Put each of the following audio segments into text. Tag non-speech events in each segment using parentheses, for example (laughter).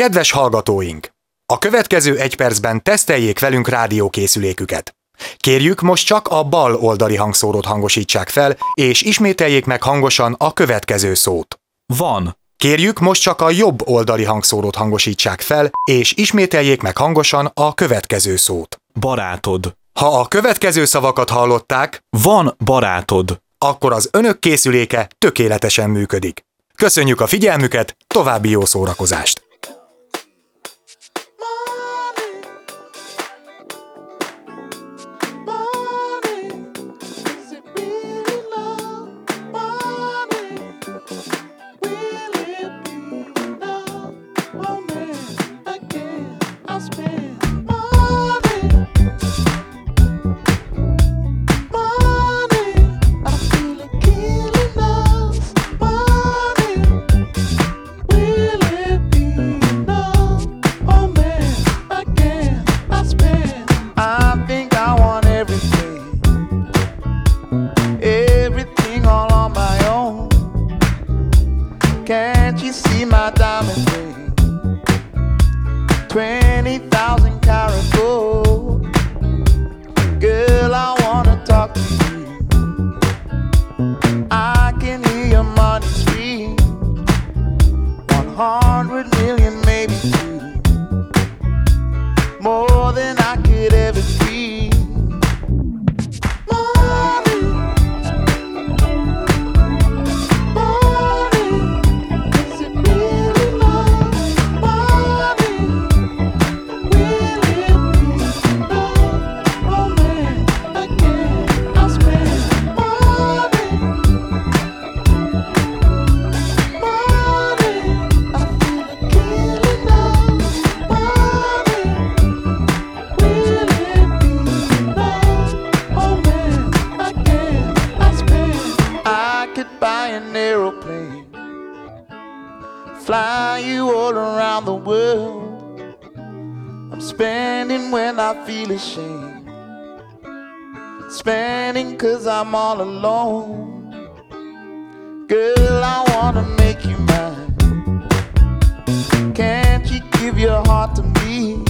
Kedves hallgatóink! A következő egy percben teszteljék velünk rádiókészüléküket. Kérjük most csak a bal oldali hangszórót hangosítsák fel, és ismételjék meg hangosan a következő szót. Van. Kérjük most csak a jobb oldali hangszórót hangosítsák fel, és ismételjék meg hangosan a következő szót. Barátod. Ha a következő szavakat hallották, van barátod, akkor az önök készüléke tökéletesen működik. Köszönjük a figyelmüket, további jó szórakozást! feel ashamed. Spending cause I'm all alone. Girl, I wanna make you mine. Can't you give your heart to me?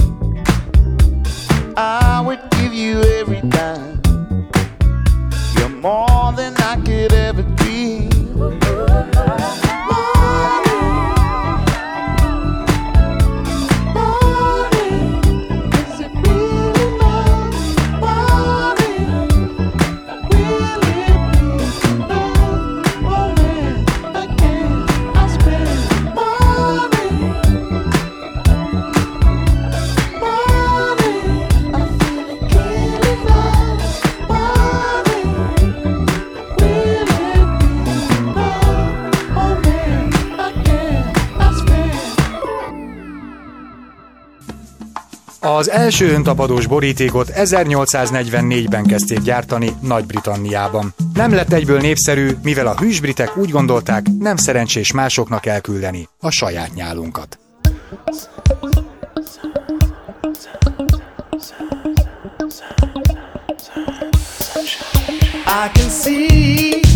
I would give you every dime. You're more than I could ever dream. Az első öntapadós borítékot 1844-ben kezdték gyártani Nagy-Britanniában. Nem lett egyből népszerű, mivel a hűsbritek úgy gondolták, nem szerencsés másoknak elküldeni a saját nyálunkat. I can see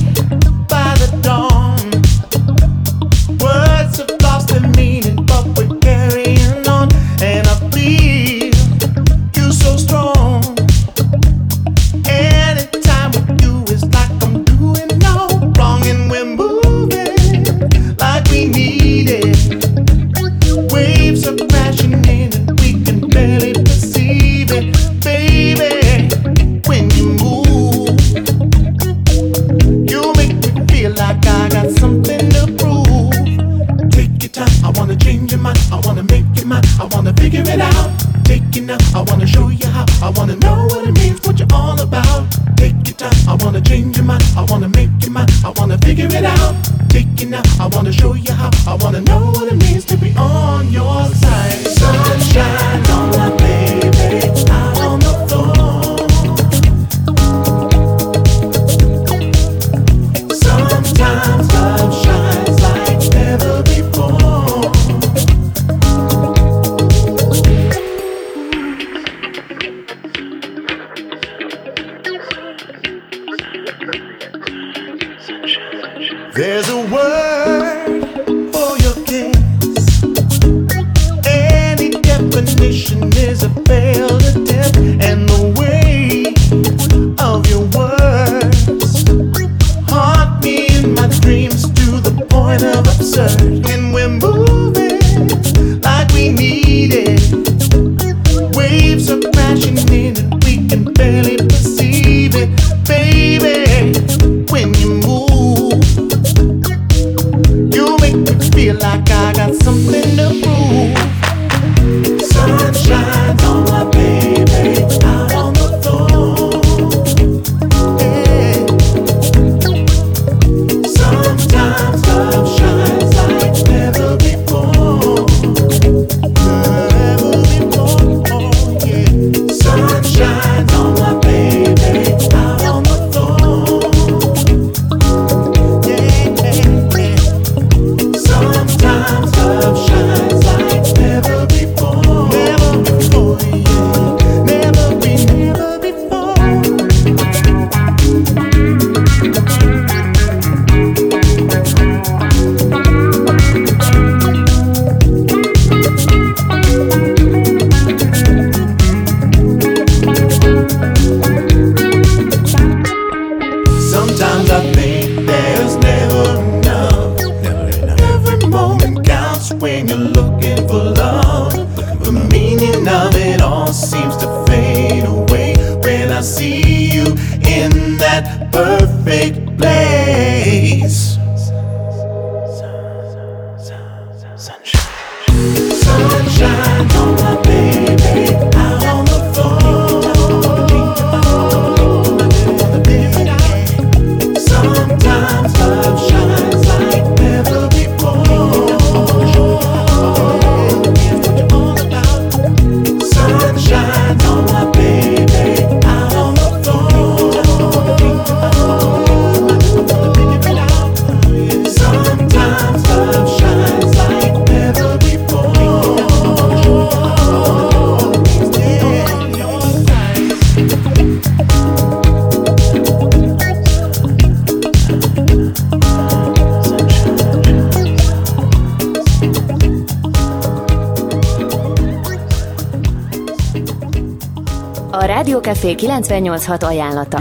Rádiókafé 986 ajánlata.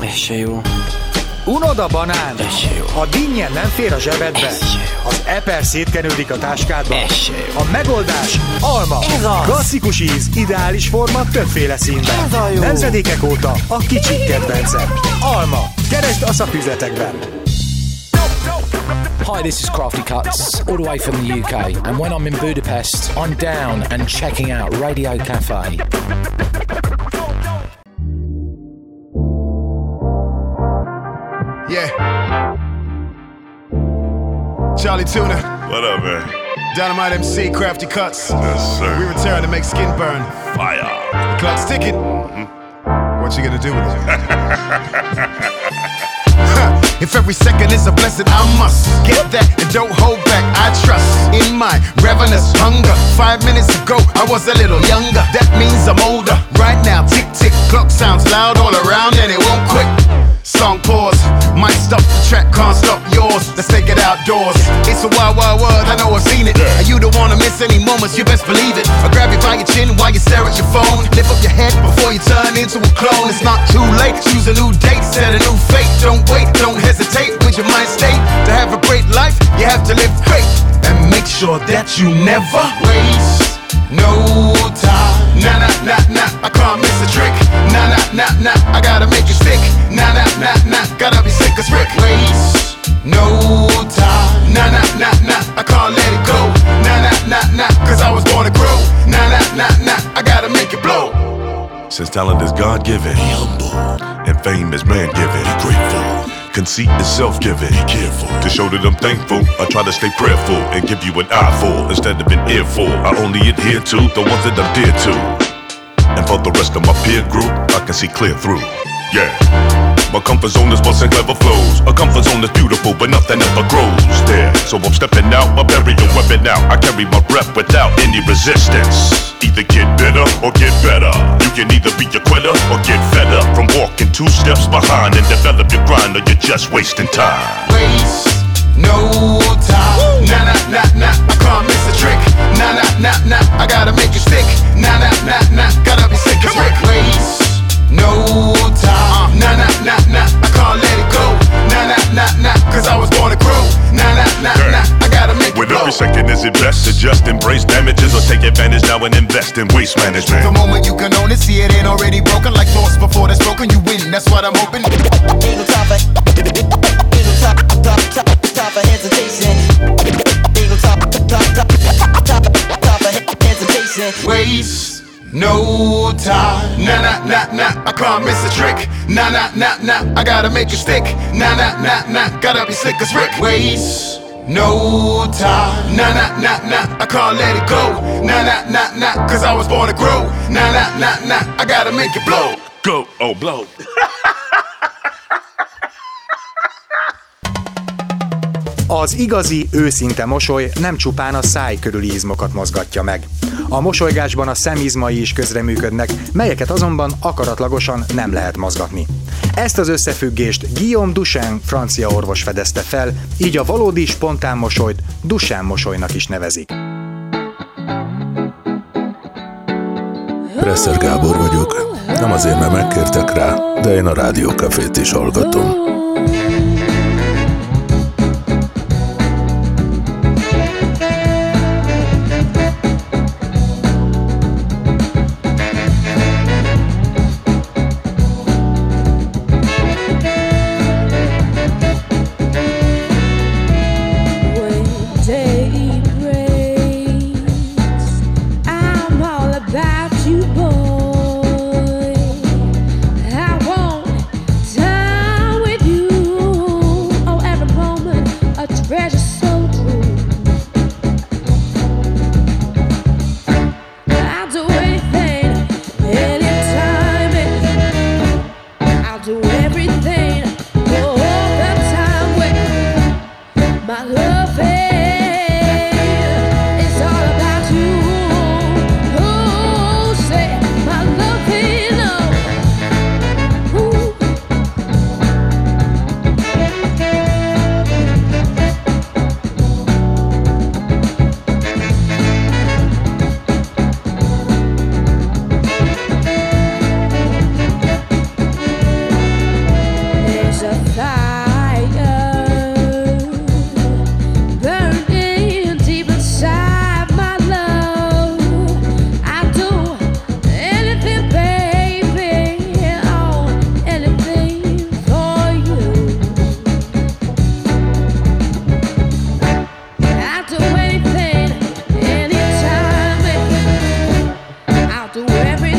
Ez se jó. Unod a banán? Ez se jó. A dinnyen nem fér a zsebedbe? Ez se jó. Az eper szétkenődik a táskádba? Ez se jó. A megoldás alma. Ez az. Klasszikus íz, ideális forma, többféle színben. Ez a jó. Nemzedékek óta a kicsik kedvence. Alma. Keresd a szapüzletekben. Hi, this is Crafty Cuts, all the way from the UK. And when I'm in Budapest, I'm down and checking out Radio Cafe. Charlie Tuna, What up, man? Dynamite MC, Crafty Cuts. Yes, sir. We return to make skin burn. Fire. Clock's ticking. Mm-hmm. What you gonna do with it? (laughs) (laughs) If every second is a blessing, I must get that and don't hold back. I trust in my ravenous hunger. Five minutes ago, I was a little younger. That means I'm older. Right now, tick tick, clock sounds loud all around and it won't quit. Song pause, might stop the track, can't stop yours. Let's take it outdoors. It's a wild, wild world, I know I've seen it. And you don't wanna miss any moments, you best believe it. I grab you by your chin while you stare at your phone. Lift up your head before you turn into a clone. It's not too late, choose a new date, set a new fate. Don't wait, don't hesitate with your mind state. To have a great life, you have to live great. And make sure that you never waste no time. Nah, nah, nah, nah, I can't miss a trick. Nah, nah, nah, nah, I gotta make it stick. Nah, nah, nah, nah, gotta be sick as Rick. Waste no time. Nah, nah, nah, nah, I can't let it go. Nah, nah, nah, nah, cause I was born to grow. Nah, nah, nah, nah, I gotta make it blow. Since talent is God given, be humble. And fame is man given, be grateful. Conceit is self given, be careful. To show that I'm thankful, I try to stay prayerful and give you an eyeful instead of an earful. I only adhere to the ones that I'm dear to. And for the rest of my peer group, I can see clear through. Yeah. My comfort zone is busting clever flows. A comfort zone is beautiful, but nothing ever grows there. So I'm stepping out, my barrier weapon out. I carry my rep without any resistance. Either get better or get better. You can either be a quitter or get fed up from walking two steps behind and develop your grind, or you're just wasting time. waste no time. Nah, nah, nah, nah, I can't miss a trick. Nah, nah, nah, nah, I gotta make it stick. Nah, nah, nah, nah, gotta be sick as Rick. Waste no every second is invested, just embrace damages or take advantage now and invest in waste management. The moment you can own it, see it ain't already broken. Like thoughts before that's broken, you win. That's what I'm hoping. Ain't no time for, ain't no time, time, time, time for hesitation. Ain't no time, time, time, time, time for hesitation. Waste no time. Nah, nah, nah, nah, I can't miss a trick. Nah, nah, nah, nah, I gotta make it stick. Nah, nah, nah, nah, gotta be slick as Rick. Waste no time. Nah, nah, nah, nah, I can't let it go. Nah, nah, nah, nah, cause I was born to grow. Nah, nah, nah, nah, I gotta make it blow. Go, oh, blow. (laughs) Az igazi, őszinte mosoly nem csupán a száj körüli izmokat mozgatja meg. A mosolygásban a szemizmai is közreműködnek, melyeket azonban akaratlagosan nem lehet mozgatni. Ezt az összefüggést Guillaume Duchenne francia orvos fedezte fel, így a valódi spontán mosolyt Duchenne mosolynak is nevezik. Presser Gábor vagyok. Nem azért, mert megkértek rá, de én a rádiókafét is hallgatom. Do everything.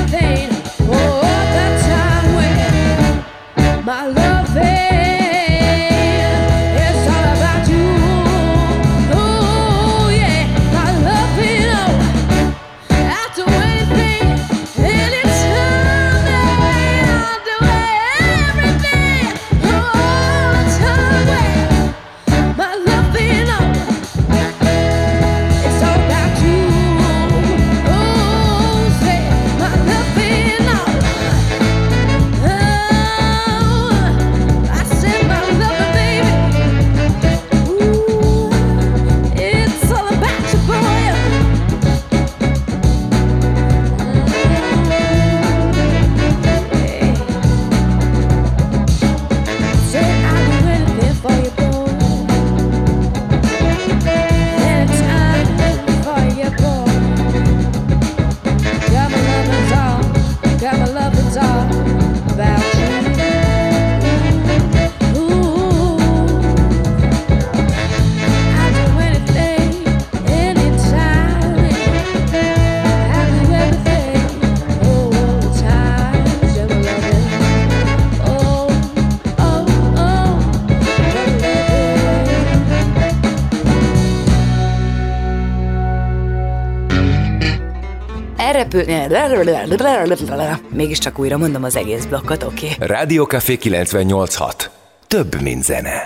Mégiscsak újra mondom az egész blokkot, oké? Okay? Rádiókafé 98.6. Több, mint zene.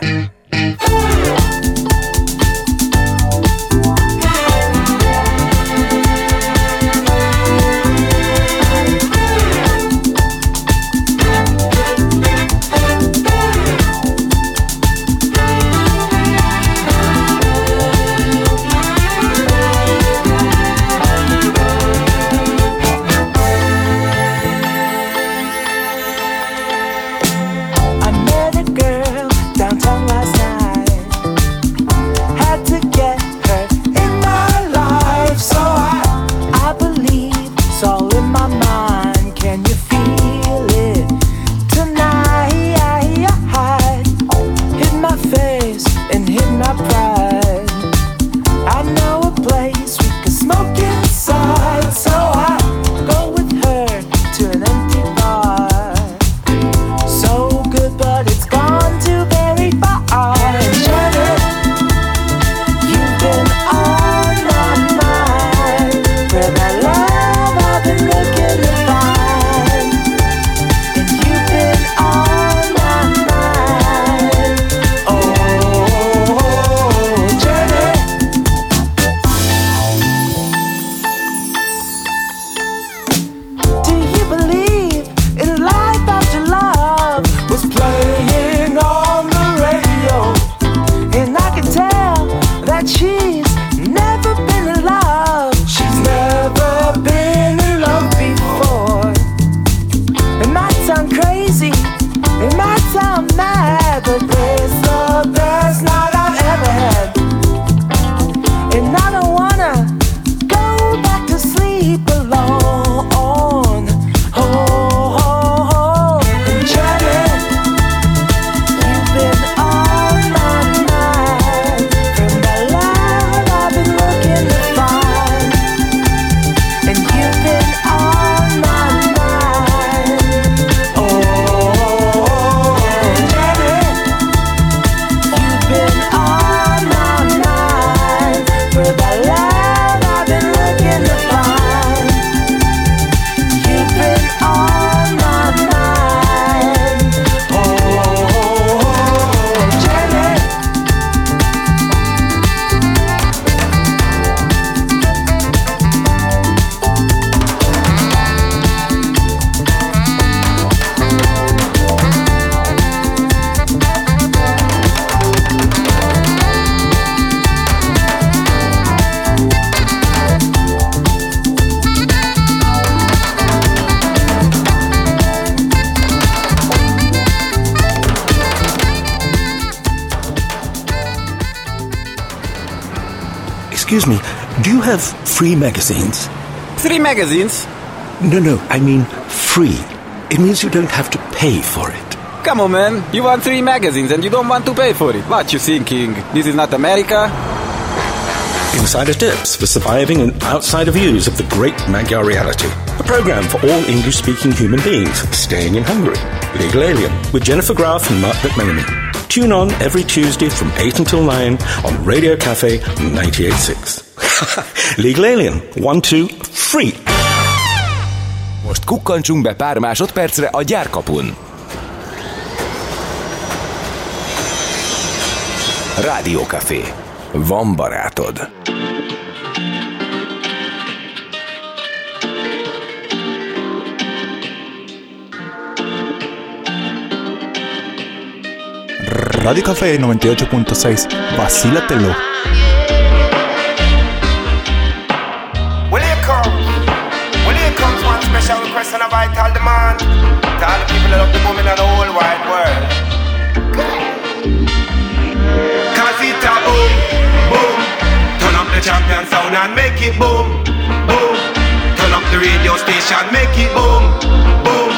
Free magazines? Three magazines? No, no, I mean free. It means you don't have to pay for it. Come on, man. You want three magazines and you don't want to pay for it. What you thinking? This is not America? Insider Tips for surviving and outsider views of the great Magyar reality. A program for all English speaking human beings staying in Hungary. Legal Alien with Jennifer Graff and Mark McMenemy. Tune on every Tuesday from 8 until 9 on Radio Cafe 98.6. (laughs) Legal Alien, 1-2, free! Most kukkantsunk be pár másodpercre a gyárkapun. Rádiókafé. Van barátod. Radio Café 98.6. Vacílatelo. And vital demand? To all the people that love the boom in the whole wide world. Cause it's a boom, boom. Turn up the champion sound and make it boom, boom. Turn up the radio station, make it boom, boom.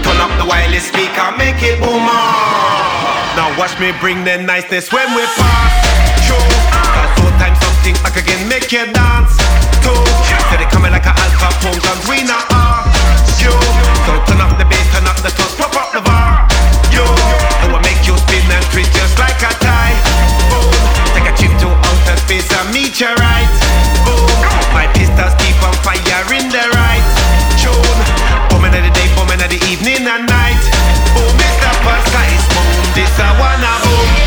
Turn up the wireless speaker, make it boom. Ah. Now watch me bring the niceness when we pass through. Cause two times something I can make you dance too. So they coming like a alpha punk and we not you. So turn up the turn up the pop up the bar. You, make you spin and just like a. Take a trip to outer space and meet right. Boom, my fire in the right tune. Day, evening and night. Boom, Mr. the boom, this I wanna boom.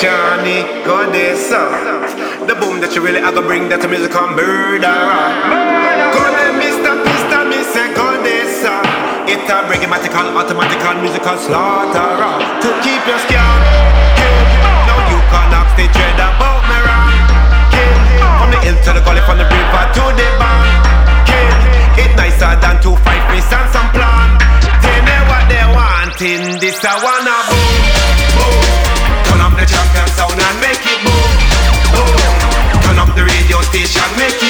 There, Mr. Shawnee, go. The boom that you really are gonna bring that to music on murderer. Mr. Pista, me say go there, sir. It a reggae-matical, automatical, musical slaughterer. To keep your skin you can ask the dread about me. From the hill to the gully, from the river to the bank. Kid. It nicer than and some plan. What they. This I wanna up the champion sound and make it boom, boom. Turn up the radio station, make it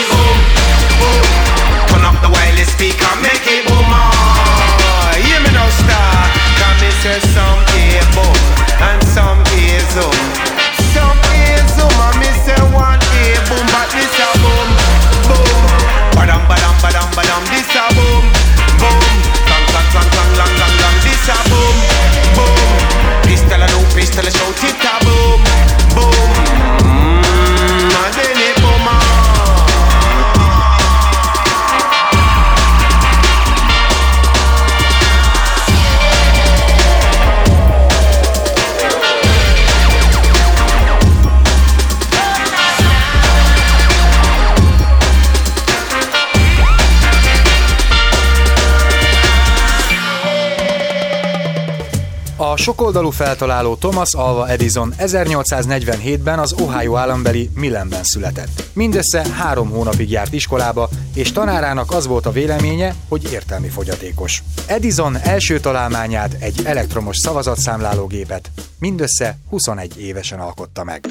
Sokoldalú feltaláló Thomas Alva Edison 1847-ben az Ohio állambeli Millenben született. Mindössze három hónapig járt iskolába, és tanárának az volt a véleménye, hogy értelmi fogyatékos. Edison első találmányát, egy elektromos szavazatszámlálógépet mindössze 21 évesen alkotta meg.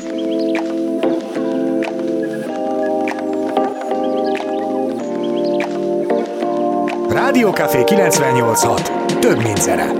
Rádiókafé 98.6. Több mint zene.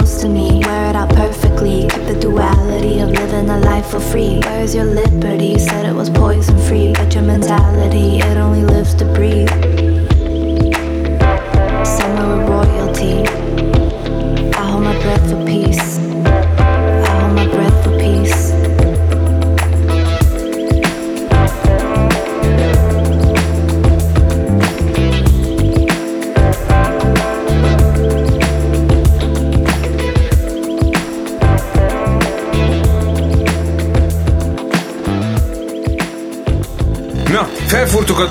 Close to me. Wear it out perfectly. Keep the duality of living a life for free. Where's your liberty? You Said it was poison free. But your mentality, it only lives to breathe.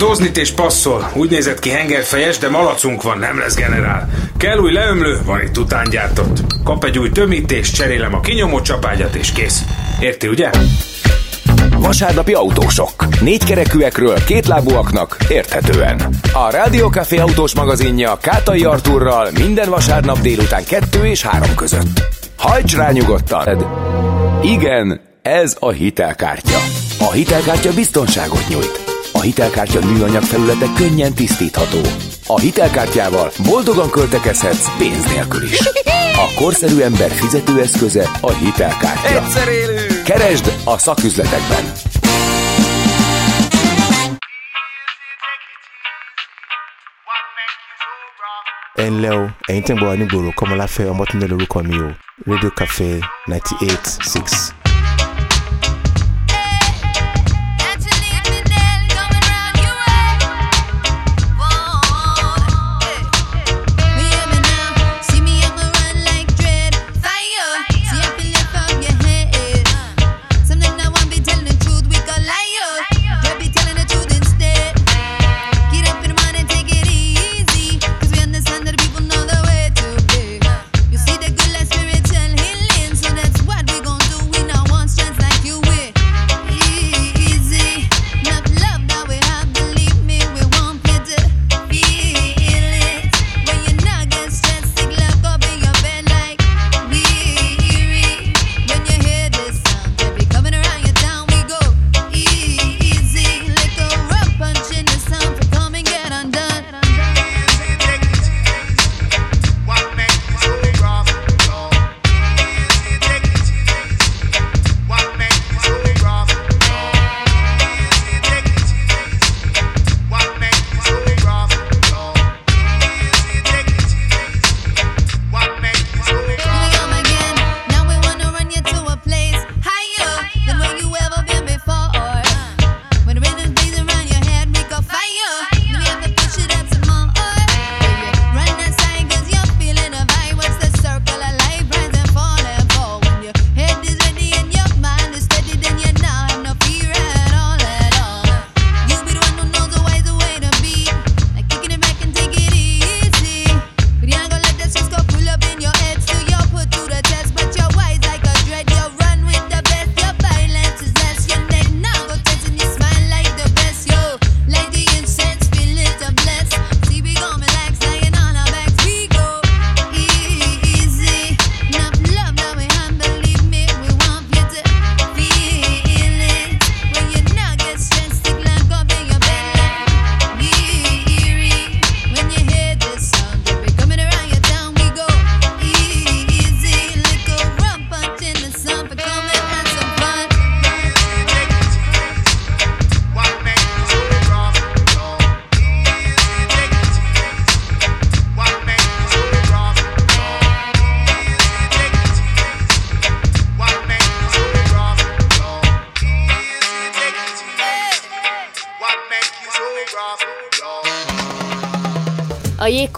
Doznit és passzol. Úgy nézett ki hengerfejes, de malacunk van, nem lesz generál. Kell új leömlő, van itt utángyártott. Kap egy új tömítés, cserélem a kinyomó csapágyat és kész. Érti, ugye? Vasárnapi autósok. Négykerekűekről kétlábúaknak érthetően. A Rádiókafé autós magazinja Kátai Arturral minden vasárnap délután 2 és 3 között. Hajts rá nyugodtan! Igen, ez a hitelkártya. A hitelkártya biztonságot nyújt. A hitelkártya műanyag felülete könnyen tisztítható. A hitelkártyával boldogan költekezhetsz pénz nélkül is. A korszerű ember fizetőeszköze a hitelkártya. Egyszer élünk! Keresd a szaküzletekben! ẹ ǹlẹ́ o ẹ̀yin tẹ́ ń gbọ́ wa nígboro kọ́mọláfẹ́ ọmọtúndé lórúkọ mi o radio cafe ninety eight six.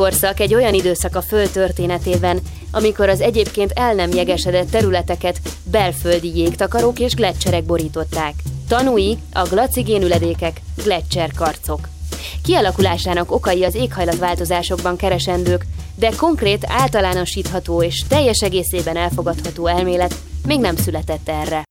A jégkorszak egy olyan időszak a Föld történetében, amikor az egyébként el nem jegesedett területeket belföldi jégtakarók és gletszerek borították. Tanúi a glacigénüledékek, gletszerkarcok. Kialakulásának okai az éghajlatváltozásokban keresendők, de konkrét, általánosítható és teljes egészében elfogadható elmélet még nem született erre.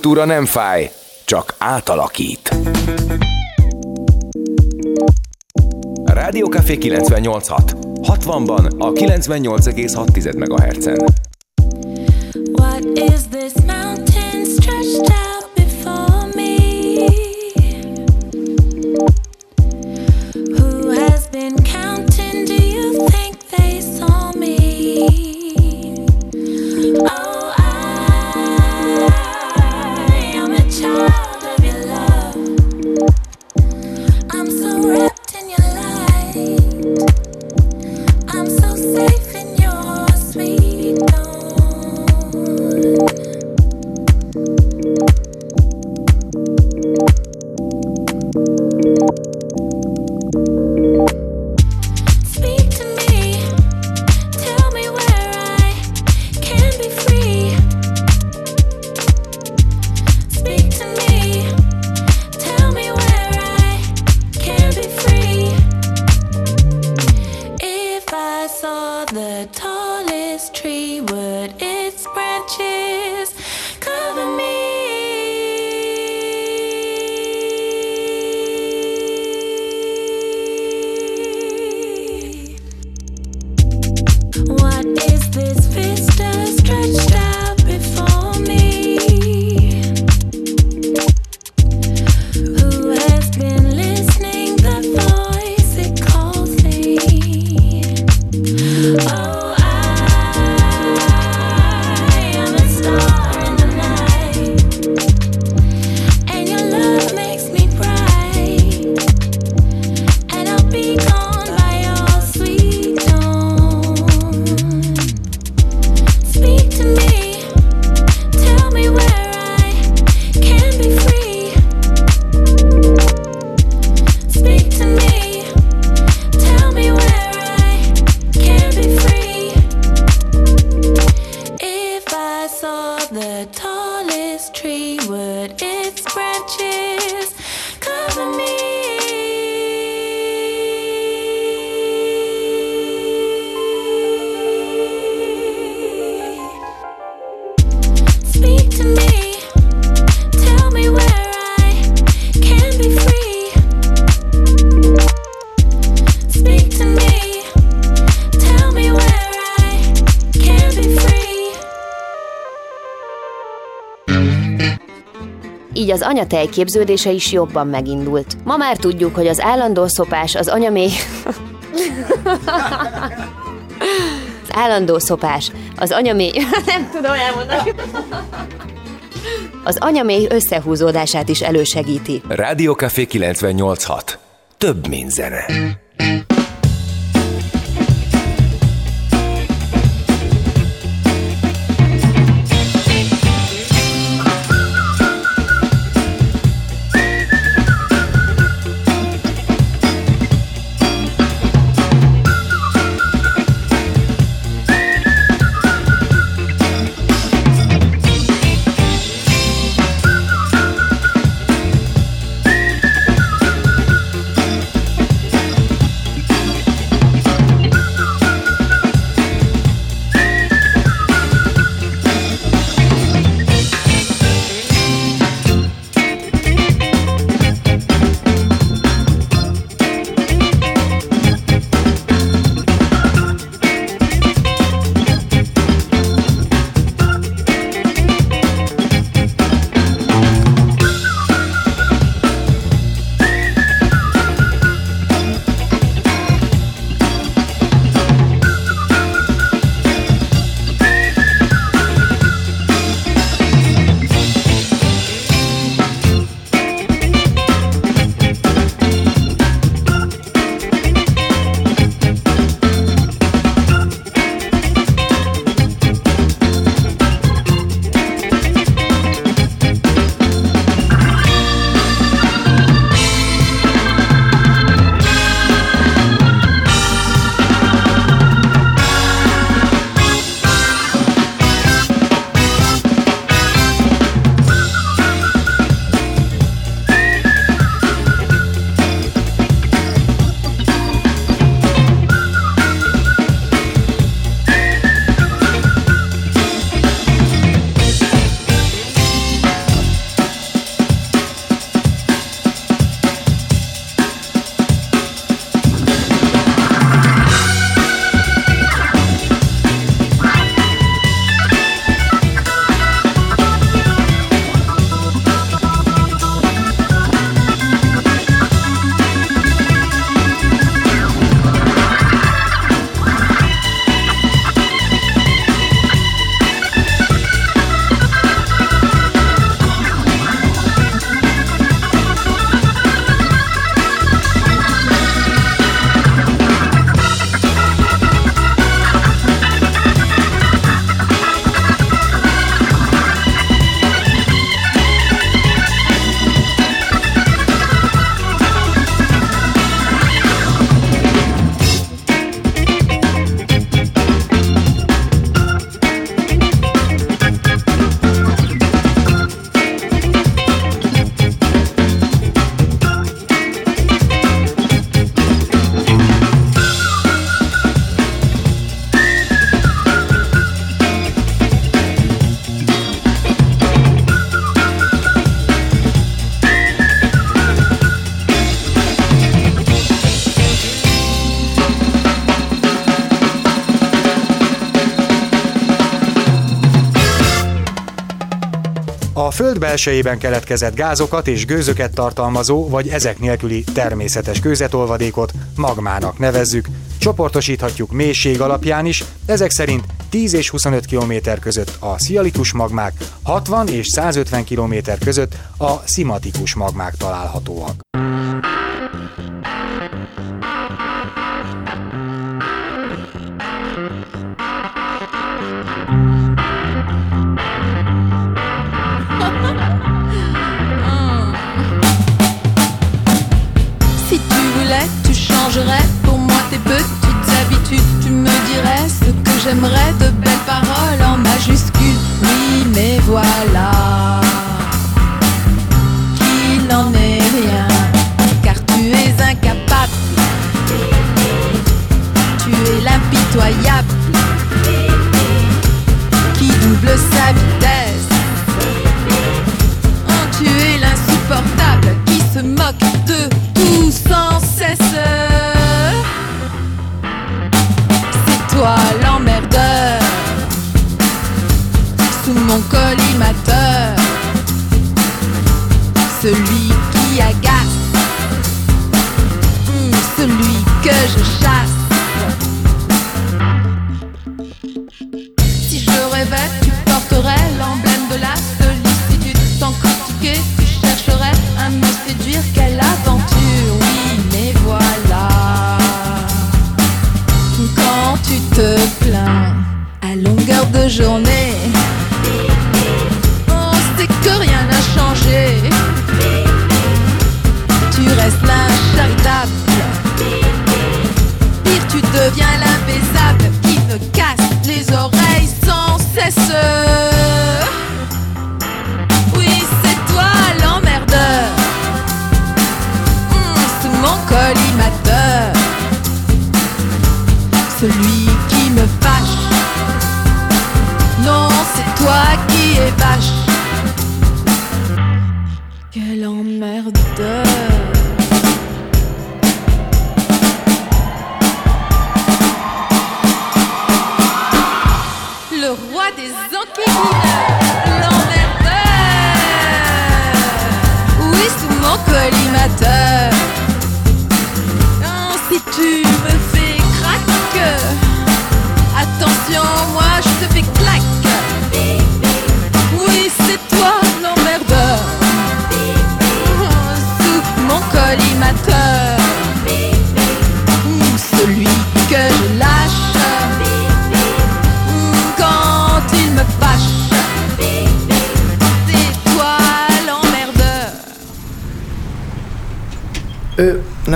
kultúra nem fáj, csak átalakít. Rádió Café 98.6. 60-ban a 98,6 MHz-en. this fits Így az anyatej képződése is jobban megindult. Ma már tudjuk, hogy az állandó szopás az anyaméh... (laughs) az állandó szopás az anyaméh... (laughs) Nem tudom elmondani. Az anyaméh összehúzódását is elősegíti. Rádiókafé 98.6. Több, mint zene. Föld belsejében keletkezett gázokat és gőzöket tartalmazó, vagy ezek nélküli természetes kőzetolvadékot magmának nevezzük. Csoportosíthatjuk mélység alapján is, ezek szerint 10 és 25 km között a szialikus magmák, 60 és 150 km között a szimatikus magmák találhatóak. J'aimerais, de belles paroles en majuscules. Oui, mais voilà.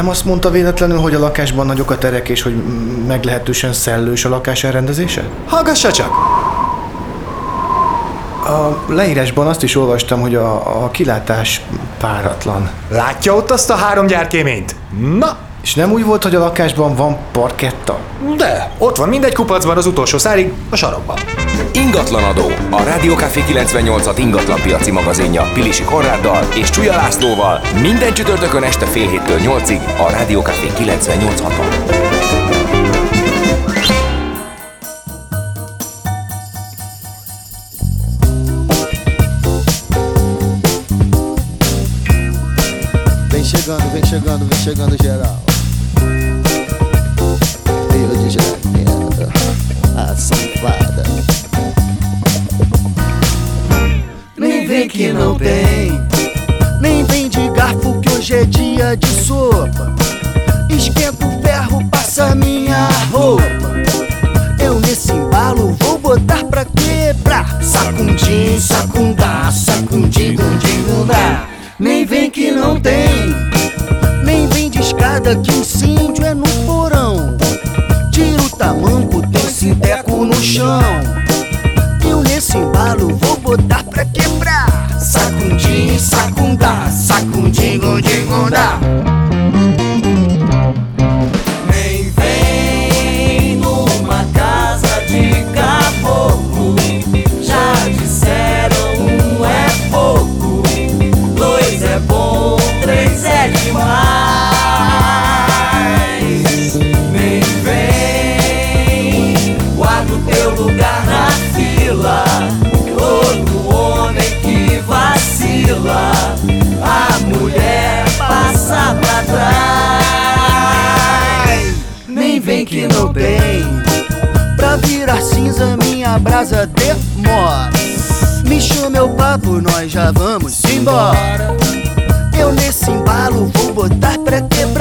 Nem azt mondta véletlenül, hogy a lakásban nagyok a terek, és hogy meglehetősen szellős a lakás elrendezése? Hallgassa csak! A leírásban azt is olvastam, hogy a, a kilátás páratlan. Látja ott azt a három gyárkéményt? Na! És nem úgy volt, hogy a lakásban van parketta? De, ott van mindegy kupacban az utolsó szárig, a sarokban. Ingatlanadó. A Rádiókafé 98-at ingatlan piaci magazinja Pilisi Konráddal és Csúlya Lászlóval minden csütörtökön este fél héttől nyolcig a Rádiókafé 98.6-on. Vem chegando, vem chegando, vem chegando geral. Que não tem, nem vem de garfo que hoje é dia de sopa. Esquenta o ferro, passa minha roupa. Eu nesse embalo vou botar pra quebrar. Sacundim, sacundá, sacundim, gundim. Nem vem que não tem, nem vem de escada que incêndio é no porão. Tira o tamanco, tem sinteco no chão. Eu nesse embalo vou botar sacunda, sacundigundingunda. Minha brasa demora. Me chama o papo, nós já vamos embora. Eu nesse embalo vou botar pra quebrar.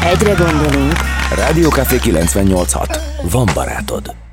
Hegyre gondolunk, Rádiókafé 98.6. Van barátod.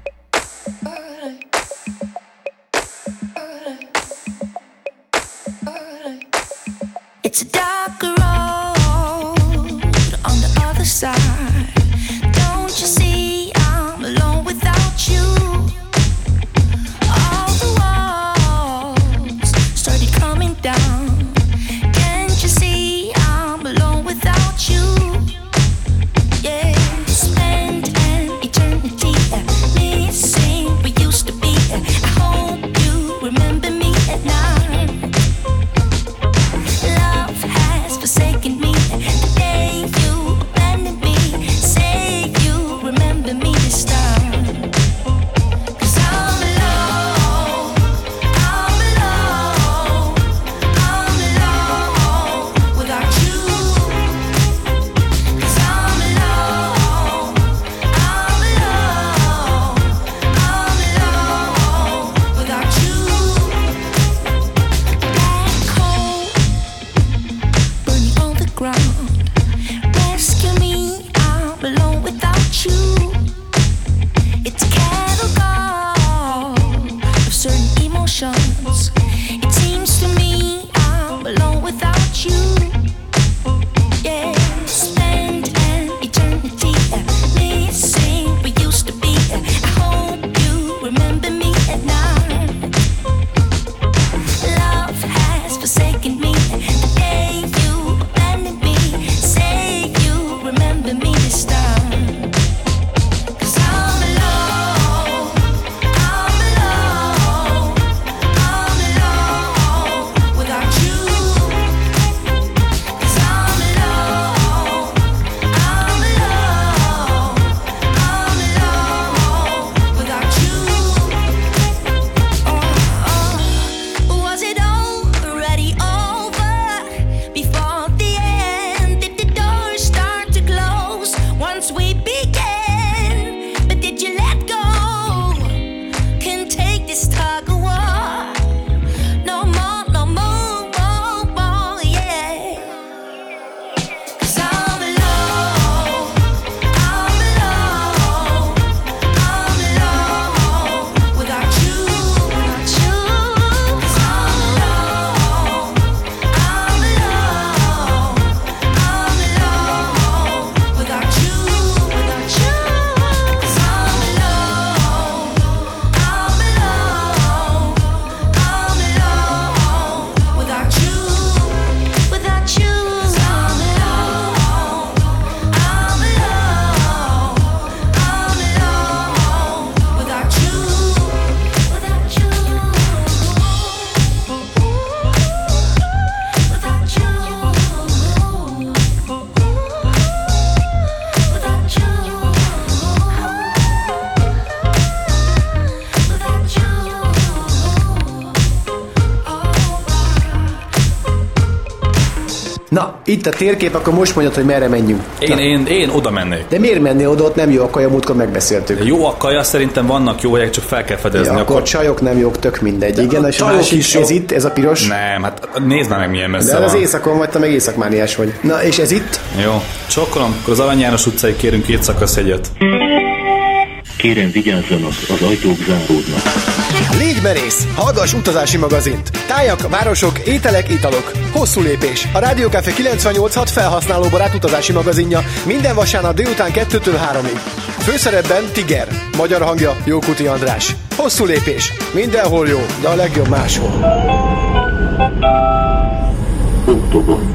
Itt a térkép, akkor most mondjad, hogy merre menjünk. Én, én, én oda mennék. De miért mennél oda, ott nem jó a kaja, múltkor megbeszéltük. Jó a kaja, szerintem vannak jó helyek, csak fel kell fedezni. Ja, akkor csajok nem jók, tök mindegy. Igen, a és a másik, is jó. ez itt, ez a piros. Nem, hát nézd már meg milyen messze De az van. éjszakon vagy, te meg éjszakmániás vagy. Na, és ez itt? Jó, csokkolom, akkor az Arany János utcai kérünk két szakasz egyet. Kérem vigyázzanak, az ajtók záródnak. Légy merész! Hallgass utazási magazint! Tájak, városok, ételek, italok. Hosszú lépés. A Rádiókafé 986 felhasználóbarát utazási magazinja minden vasárnap délután 2-től 3-ig. Főszerepben Tiger. Magyar hangja Jókuti András. Hosszú lépés. Mindenhol jó, de a legjobb máshol. Oktogon.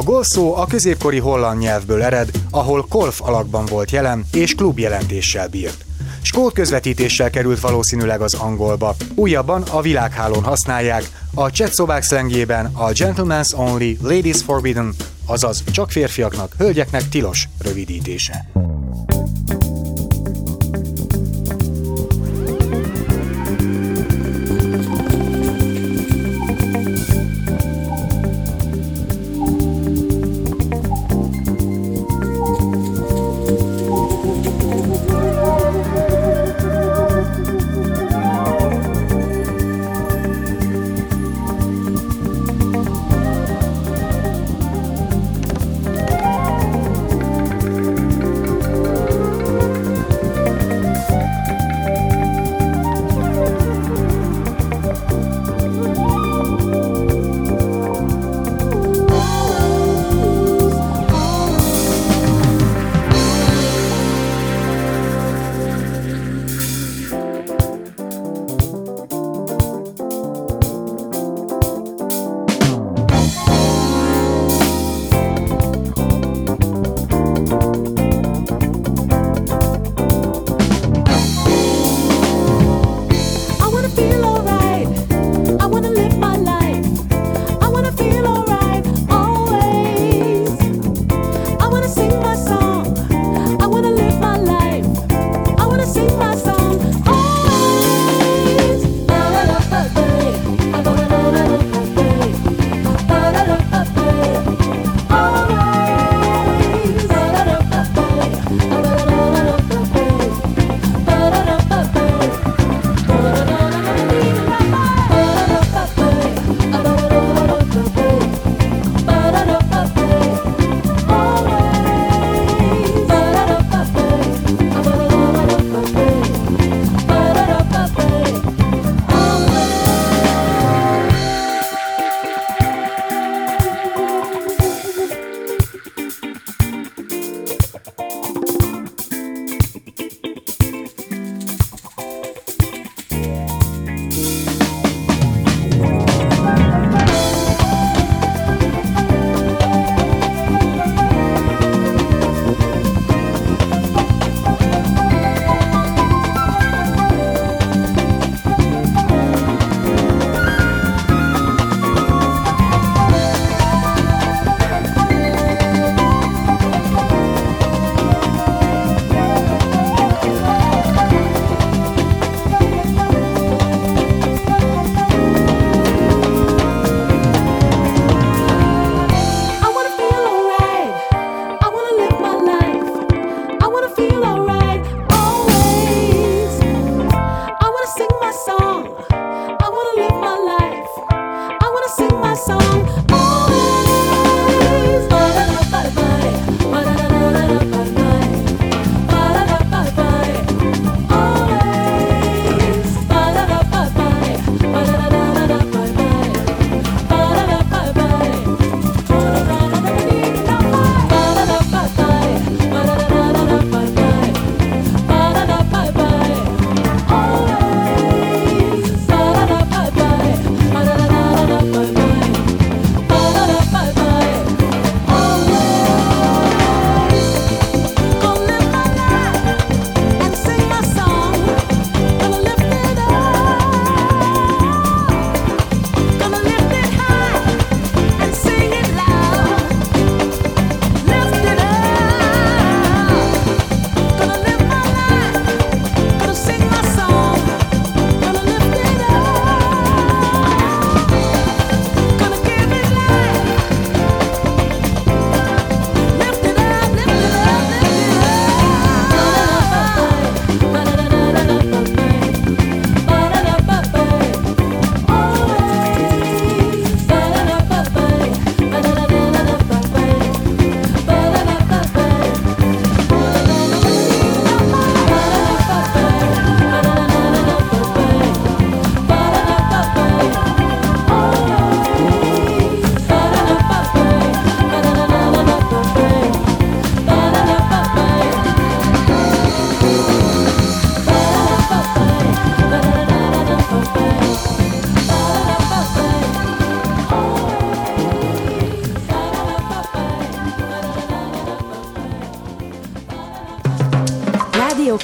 A golf a középkori holland nyelvből ered, ahol kolf alakban volt jelen és klub jelentéssel bírt. Skót közvetítéssel került valószínűleg az angolba. Újabban a világhálón használják, a csehszobák szlengjében a Gentleman's Only, Ladies Forbidden, azaz csak férfiaknak, hölgyeknek tilos rövidítése.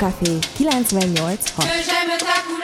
Café 98 Que j'aime ta couleur